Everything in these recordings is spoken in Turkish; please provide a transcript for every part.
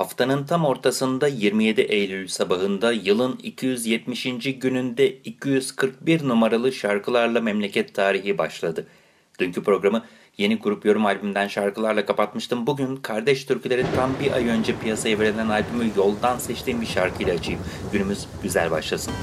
Haftanın tam ortasında 27 Eylül sabahında yılın 270. gününde 241 numaralı şarkılarla memleket tarihi başladı. Dünkü programı yeni grup yorum albümünden şarkılarla kapatmıştım. Bugün Kardeş Türkülerin tam bir ay önce piyasaya verilen albümü yoldan seçtiğim bir şarkıyla açayım. Günümüz güzel başlasın.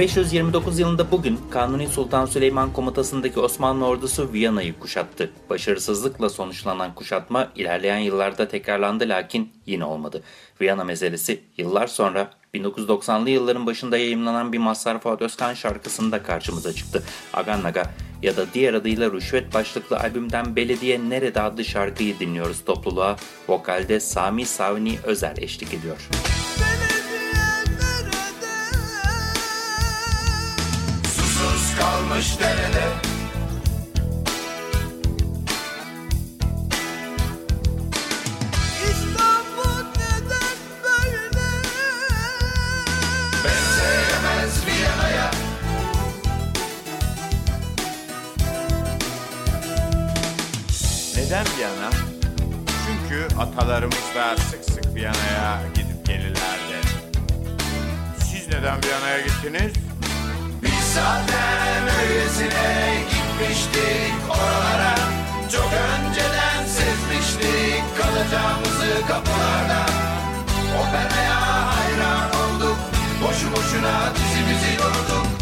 1529 yılında bugün Kanuni Sultan Süleyman komutasındaki Osmanlı ordusu Viyana'yı kuşattı. Başarısızlıkla sonuçlanan kuşatma ilerleyen yıllarda tekrarlandı lakin yine olmadı. Viyana meselesi yıllar sonra 1990'lı yılların başında yayınlanan bir Mazhar Fuat Özkan şarkısında karşımıza çıktı. Agannaga ya da diğer adıyla Rüşvet başlıklı albümden Belediye Nerede adlı şarkıyı dinliyoruz topluluğa. Vokalde Sami Savni Özer eşlik ediyor. Susuz kalmış derede İstanbul neden böyle? Benzeyemez Viyana'ya Neden Viyana? Çünkü atalarımız da sık sık Viyana'ya gidip gelirlerdi. Siz neden Viyana'ya gittiniz? Zaten öylesine gitmiştik oralara. Çok önceden sezmiştik kalacağımızı kapılarda. Operaya hayran olduk. Boşu boşuna dizimizi yorduk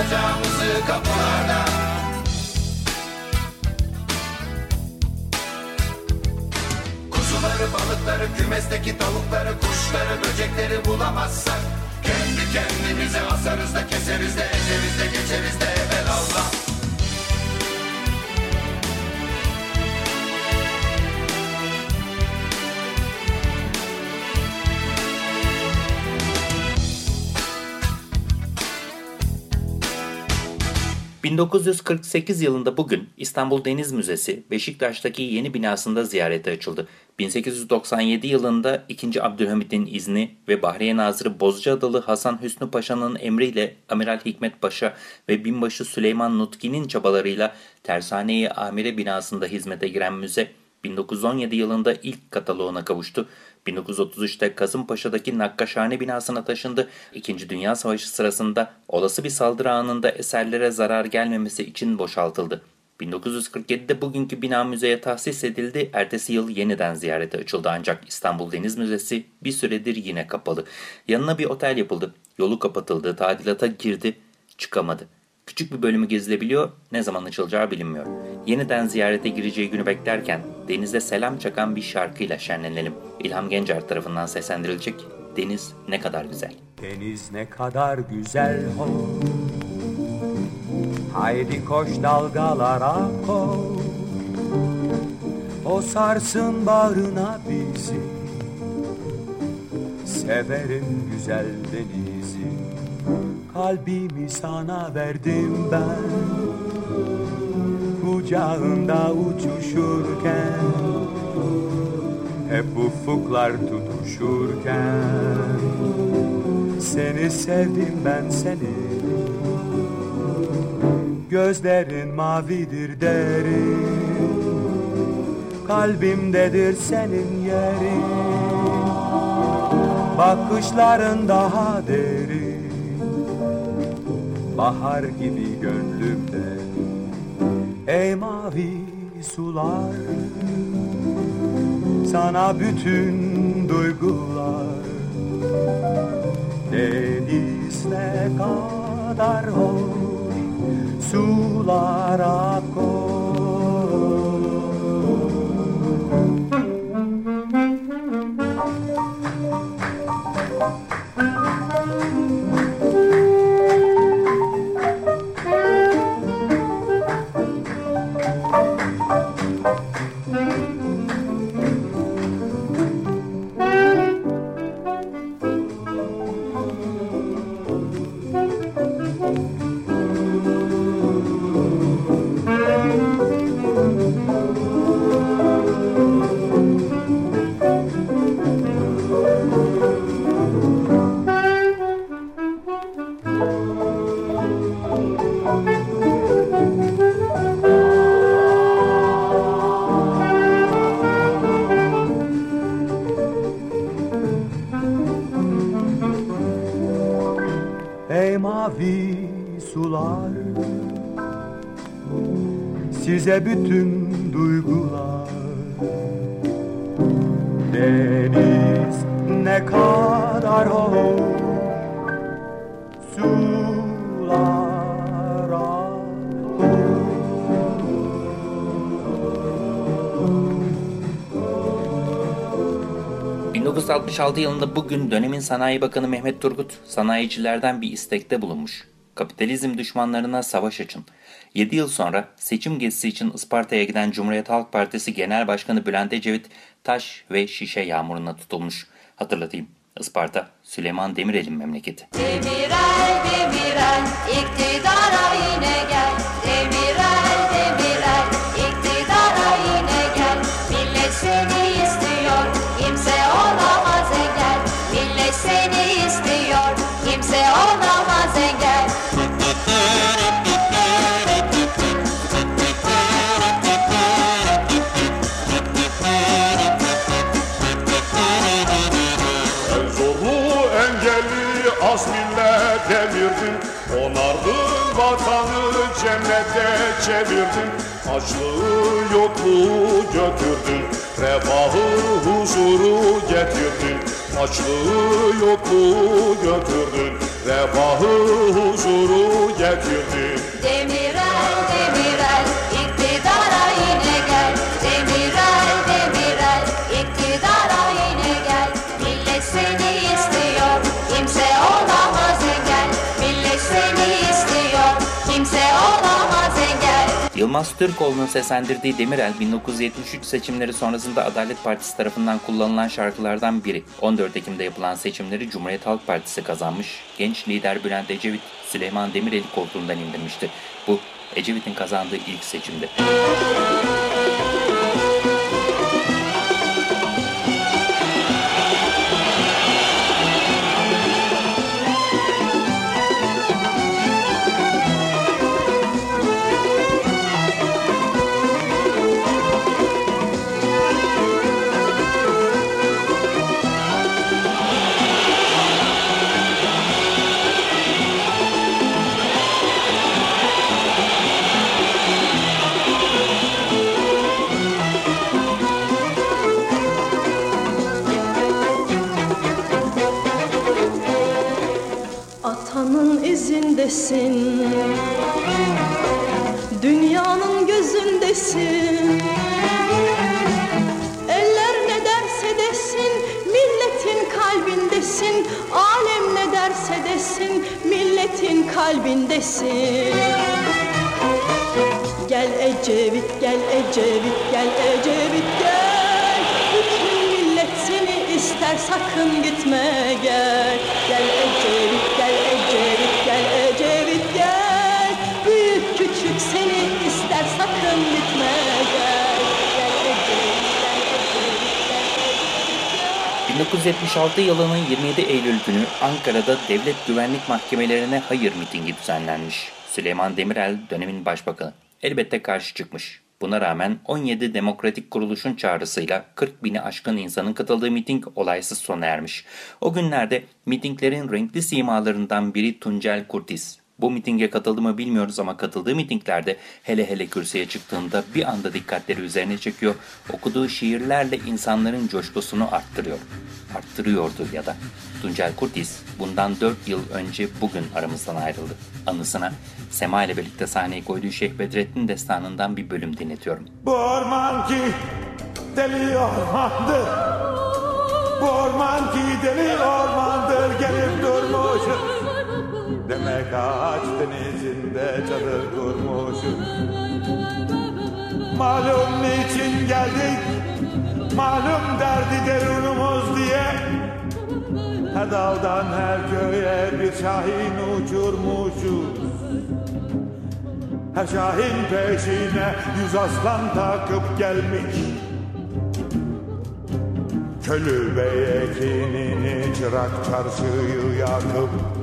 kalacağımızı kapılarda. Kuzuları, balıkları, kümesteki tavukları, kuşları, böcekleri bulamazsak Kendi kendimize asarız da keseriz de ezeriz de geçeriz de evelallah ...1948 yılında bugün İstanbul Deniz Müzesi Beşiktaş'taki yeni binasında ziyarete açıldı. 1897 yılında 2. Abdülhamit'in izni ve Bahriye Nazırı Bozcaadalı Hasan Hüsnü Paşa'nın emriyle Amiral Hikmet Paşa ve binbaşı Süleyman Nutki'nin çabalarıyla Tersane-i Amire binasında hizmete giren müze 1917 yılında ilk kataloğuna kavuştu. 1933'te Kasımpaşa'daki Nakkaşhane binasına taşındı. İkinci Dünya Savaşı sırasında olası bir saldırı anında eserlere zarar gelmemesi için boşaltıldı. 1947'de bugünkü bina müzeye tahsis edildi. Ertesi yıl yeniden ziyarete açıldı ancak İstanbul Deniz Müzesi bir süredir yine kapalı. Yanına bir otel yapıldı. Yolu kapatıldı, tadilata girdi, çıkamadı. Küçük bir bölümü gezilebiliyor, ne zaman açılacağı bilinmiyor. Yeniden ziyarete gireceği günü beklerken denize selam çakan bir şarkıyla şenlenelim. İlham Gencer tarafından seslendirilecek Deniz ne kadar güzel. Deniz ne kadar güzel ho Haydi koş dalgalara koş O sarsın bağrına bizi Severim güzel denizi Kalbimi sana verdim ben. Kucağında uçuşurken Hep ufuklar tutuşurken. Seni sevdim ben seni. Gözlerin mavidir derin. Kalbimdedir senin yerin. Bakışların daha derin Bahar gibi gönlümde. Ey mavi sular Sana bütün duygular. Deniz ne kadar hoş Sular akıyor Ey mavi sular Size bütün duygular. Deniz ne kadar hoş 1966 yılında bugün dönemin Sanayi Bakanı Mehmet Turgut sanayicilerden bir istekte bulunmuş. Kapitalizm düşmanlarına savaş açın. 7 yıl sonra seçim gezisi için Isparta'ya giden Cumhuriyet Halk Partisi Genel Başkanı Bülent Ecevit taş ve şişe yağmuruna tutulmuş. Hatırlatayım. Isparta, Süleyman Demirel'in memleketi. Demirel, Demirel, iktidara yine gel. Cennete çevirdin Açlığı yokluğu götürdün Refahı huzuru getirdin Açlığı yokluğu götürdün Refahı huzuru getirdin. Demirel, Yılmaz Türkoğlu'nun seslendirdiği Demirel 1973 seçimleri sonrasında Adalet Partisi tarafından kullanılan şarkılardan biri. 14 Ekim'de yapılan seçimleri Cumhuriyet Halk Partisi kazanmış. Genç lider Bülent Ecevit Süleyman Demirel'i koltuğundan indirmişti. Bu Ecevit'in kazandığı ilk seçimdi. Atanın izindesin. Dünyanın gözündesin. Eller ne derse desin Milletin kalbindesin. Alem ne derse desin Milletin kalbindesin. Gel Ecevit, gel Ecevit, gel Ecevit, gel. Bütün millet seni ister sakın gitme gel. Gel Ecevit, 1976 yılının 27 Eylül günü Ankara'da devlet güvenlik mahkemelerine hayır mitingi düzenlenmiş. Süleyman Demirel dönemin başbakanı. Elbette karşı çıkmış. Buna rağmen 17 demokratik kuruluşun çağrısıyla 40 bini aşkın insanın katıldığı miting olaysız sona ermiş. O günlerde mitinglerin renkli simalarından biri Tuncel Kurtiz. Bu mitinge katıldı mı bilmiyoruz ama katıldığı mitinglerde hele hele kürsüye çıktığında bir anda dikkatleri üzerine çekiyor. Okuduğu şiirlerle insanların coşkusunu arttırıyor. Arttırıyordu ya da. Tuncel Kurtiz bundan 4 yıl önce bugün aramızdan ayrıldı. Anısına Sema ile birlikte sahneye koyduğu Şeyh Bedrettin destanından bir bölüm dinletiyorum. Bu orman ki deli ormandır. Bu orman ki deli ormandır gelip durmuş. Demek ağaç denizinde çadır kurmuşum. Malum niçin geldik, malum derdi derunumuz diye. Her daldan her köye bir şahin uçurmuşuz. Her şahin peşine yüz aslan takıp gelmiş Köylü bey ekinini çırak çarşıyı yakıp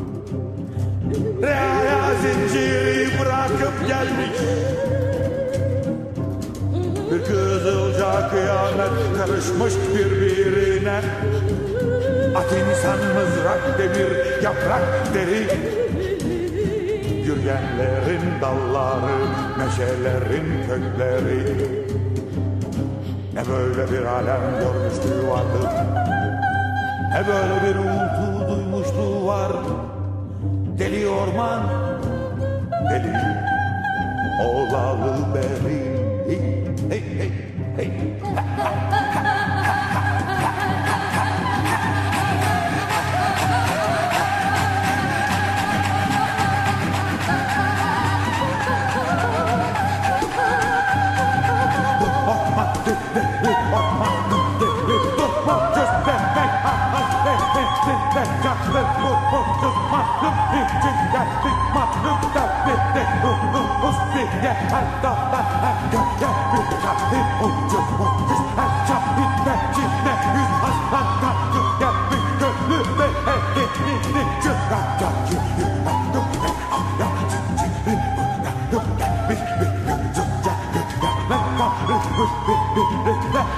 Reaya zinciri bırakıp gelmiş Bir kızılca kıyamet karışmış birbirine. At insan mızrak demir yaprak deri. Gürgenlerin dalları, meşelerin kökleri. Ne böyle bir alem görmüşlüğü vardı Ne böyle bir uğultu duymuşluğu var? Deli orman, deli olalı beri Hey, hey, hey, hey.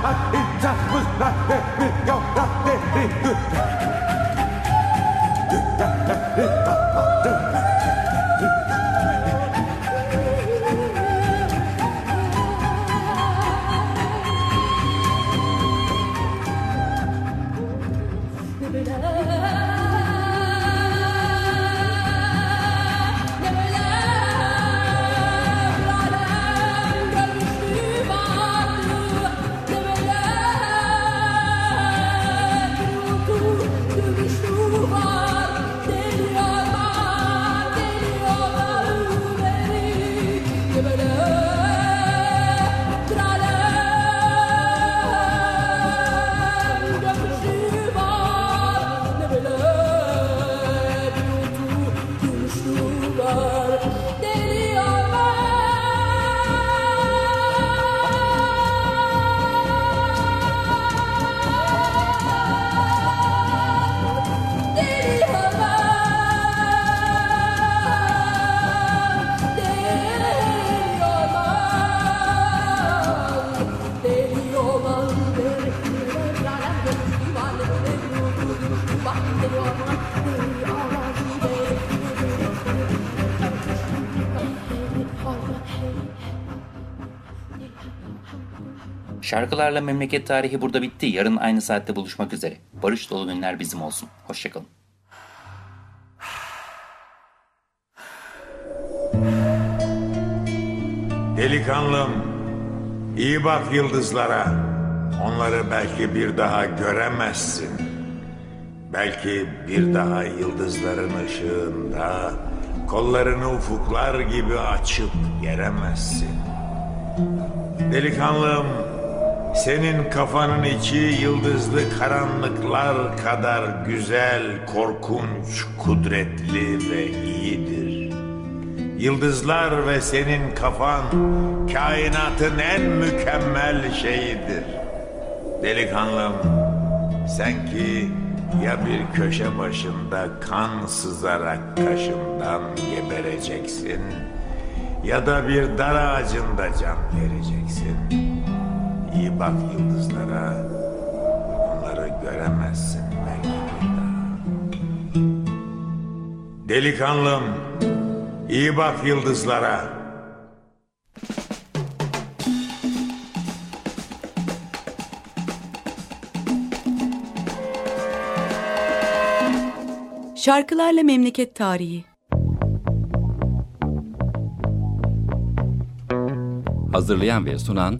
I Şarkılarla memleket tarihi burada bitti. Yarın aynı saatte buluşmak üzere. Barış dolu günler bizim olsun. Hoşçakalın. Delikanlım, iyi bak yıldızlara. Onları belki bir daha göremezsin. Belki bir daha yıldızların ışığında kollarını ufuklar gibi açıp geremezsin. Delikanlım, senin kafanın içi yıldızlı karanlıklar kadar güzel, korkunç, kudretli ve iyidir. Yıldızlar ve senin kafan kainatın en mükemmel şeyidir. Delikanlım, Sen ki ya bir köşe başında kan sızarak kaşından gebereceksin ya da bir dar ağacında can vereceksin. İyi bak yıldızlara, onları göremezsin belki bir daha. Delikanlım, iyi bak yıldızlara. Şarkılarla Memleket Tarihi Hazırlayan ve sunan